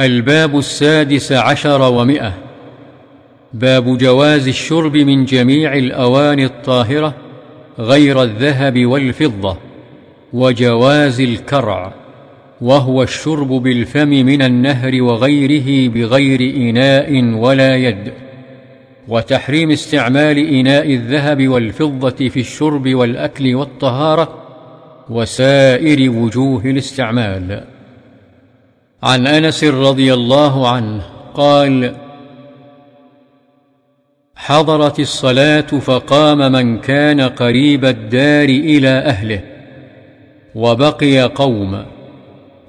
الباب السادس عشر ومئة. باب جواز الشرب من جميع الأواني الطاهرة غير الذهب والفضة وجواز الكرع وهو الشرب بالفم من النهر وغيره بغير إناء ولا يد. وتحريم استعمال إناء الذهب والفضة في الشرب والأكل والطهارة وسائر وجوه الاستعمال. عن أنس رضي الله عنه قال حضرت الصلاة فقام من كان قريب الدار إلى أهله وبقي قوم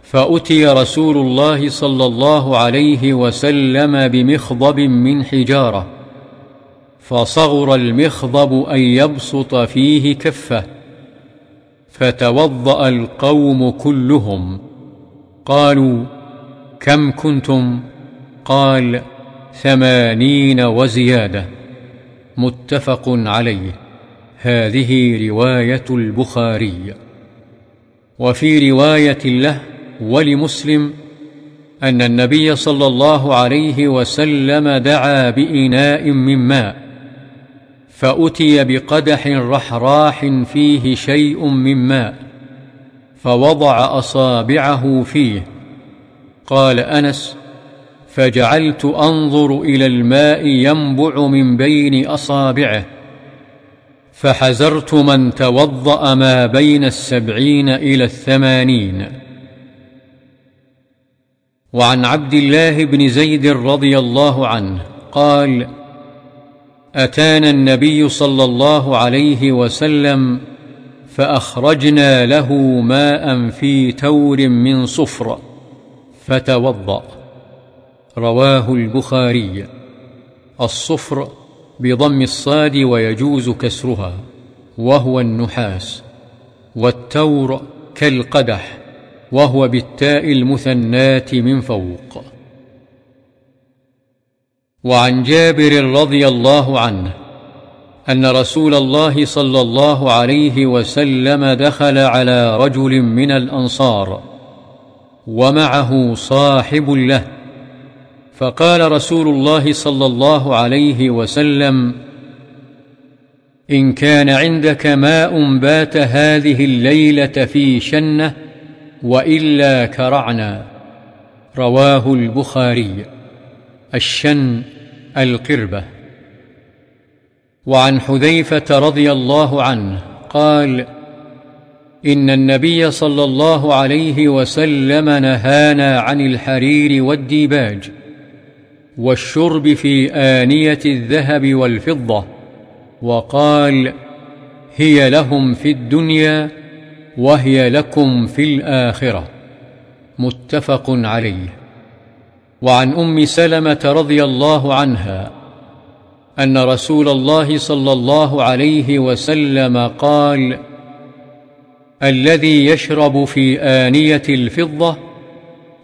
فأتي رسول الله صلى الله عليه وسلم بمخضب من حجارة فصغر المخضب أن يبسط فيه كفه فتوضأ القوم كلهم قالوا كم كنتم؟ قال ثمانين وزيادة. متفق عليه. هذه رواية البخاري. وفي رواية له ولمسلم أن النبي صلى الله عليه وسلم دعا بإناء من ماء فأتي بقدح رحراح فيه شيء من ماء فوضع أصابعه فيه. قال أنس فجعلت أنظر إلى الماء ينبع من بين أصابعه فحزرت من توضأ ما بين السبعين إلى الثمانين. وعن عبد الله بن زيد رضي الله عنه قال أتانا النبي صلى الله عليه وسلم فأخرجنا له ماء في تور من صفر فتوضأ. رواه البخاري. الصفر بضم الصاد ويجوز كسرها وهو النحاس. والتور كالقدح وهو بالتاء المثناه من فوق. وعن جابر رضي الله عنه أن رسول الله صلى الله عليه وسلم دخل على رجل من الأنصار. ومعه صاحب له. فقال رسول الله صلى الله عليه وسلم إن كان عندك ماء بات هذه الليلة في شنة وإلا كرعنا. رواه البخاري. الشن القربة. وعن حذيفة رضي الله عنه قال إن النبي صلى الله عليه وسلم نهانا عن الحرير والديباج والشرب في آنية الذهب والفضة وقال هي لهم في الدنيا وهي لكم في الآخرة. متفق عليه. وعن أم سلمة رضي الله عنها أن رسول الله صلى الله عليه وسلم قال الذي يشرب في آنية الفضة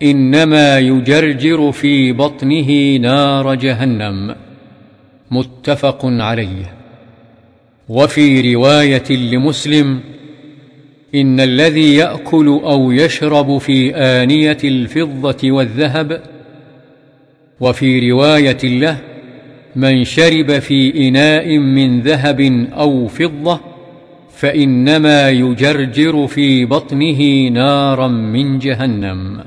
إنما يجرجر في بطنه نار جهنم. متفق عليه. وفي رواية لمسلم إن الذي يأكل أو يشرب في آنية الفضة والذهب وفي رواية له من شرب في إناء من ذهب أو فضة فإنما يجرجر في بطنه نارا من جهنم.